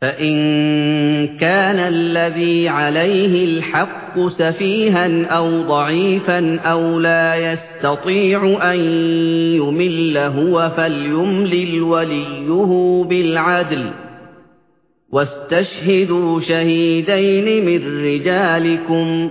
فإن كان الذي عليه الحق سفيها أو ضعيفا أو لا يستطيع أن يمل هو فليملل وليه بالعدل. واستشهدوا شهيدين من رجالكم.